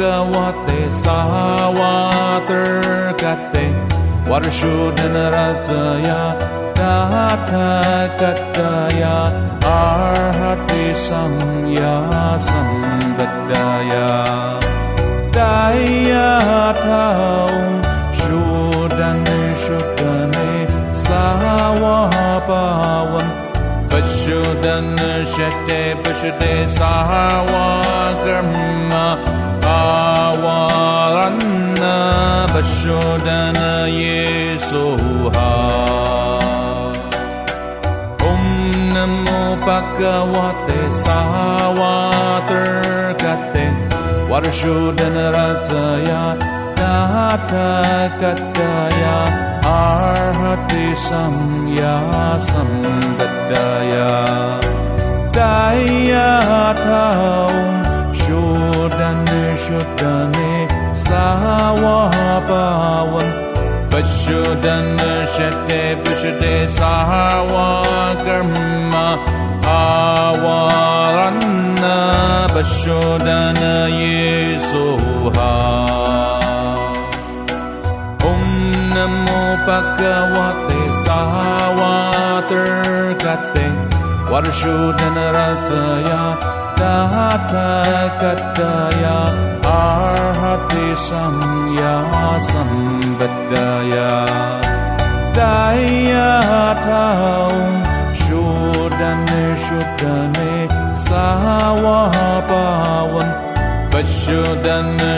Bhagavate Sahawatarkate Varshodhanarajaya Tathagataya Arhati Samya Sambadaya Daya Taum Shodhane Shodhane Sahawapavam Pashudan Shate Pashade Sahawakarma Yashodana Yesoha Om Namo Bhagavate Sahavater Gate Rajaya Tata Kataya Arhati Samya Sambhadaya Daya Tha Om Shodane sawabawan Bashudan shate bishade sawa karma awaranna Bashudan yesuha Om namo bhagavate sawa terkate Warshudan rataya Tata Kataya Arhati Samya Sambadaya Daya Taum Shodhane Shodhane Sahawapavam Pashodhana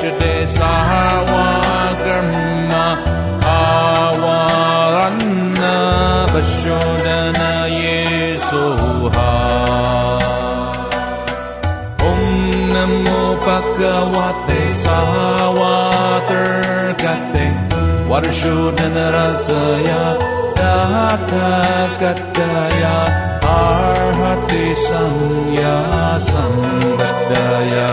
Sajde sahawa karma awaranna bashodana yesuha. Om namo bhagavate sahawatarkate Varshudhanaratsaya Datakataya Arhati Samya Sambaddaya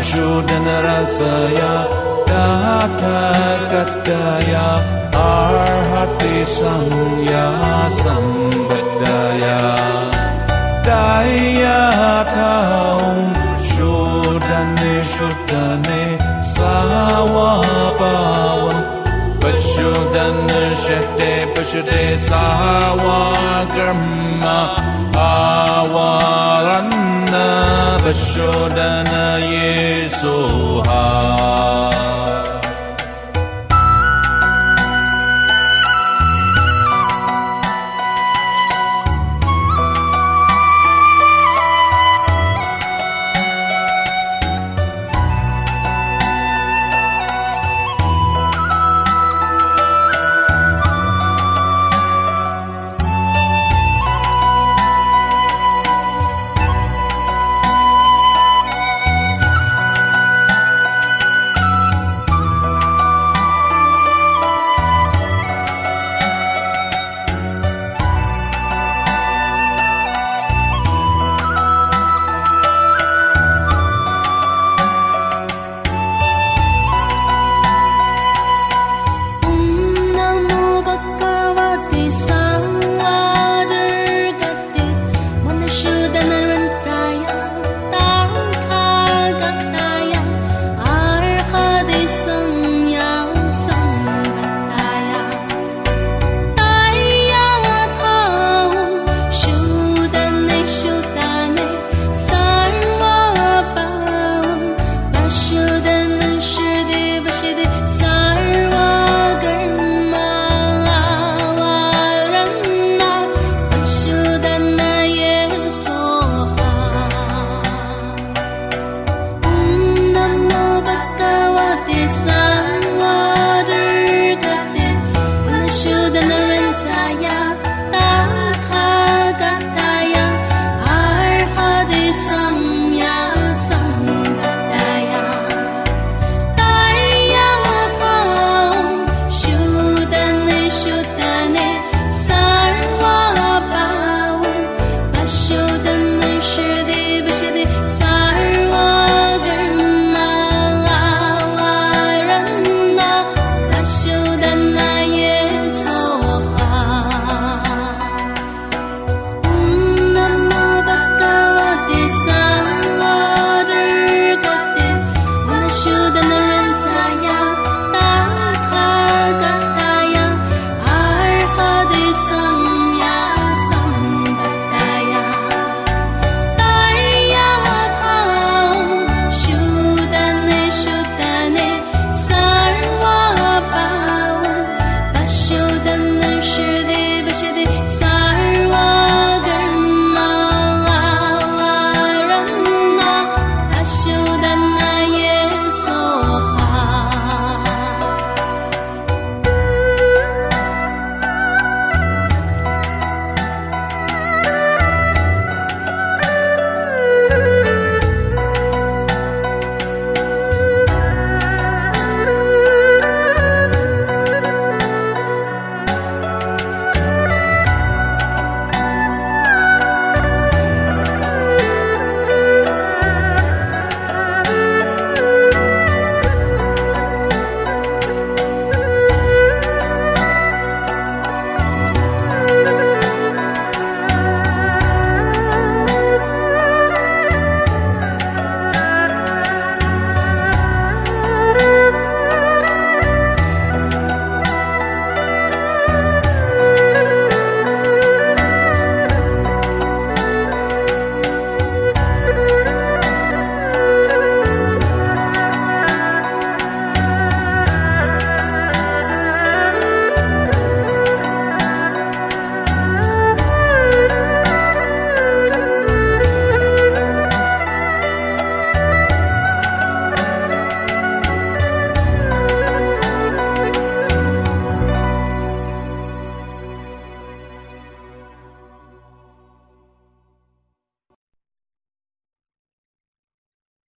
पशुदन रचय तथ कथया संया सम्बद्धया तयँ पुशोदने शुधने स वा पा पश्युदन पशुते स वा ब्रह्म आवारन् Pashodhana Yesoha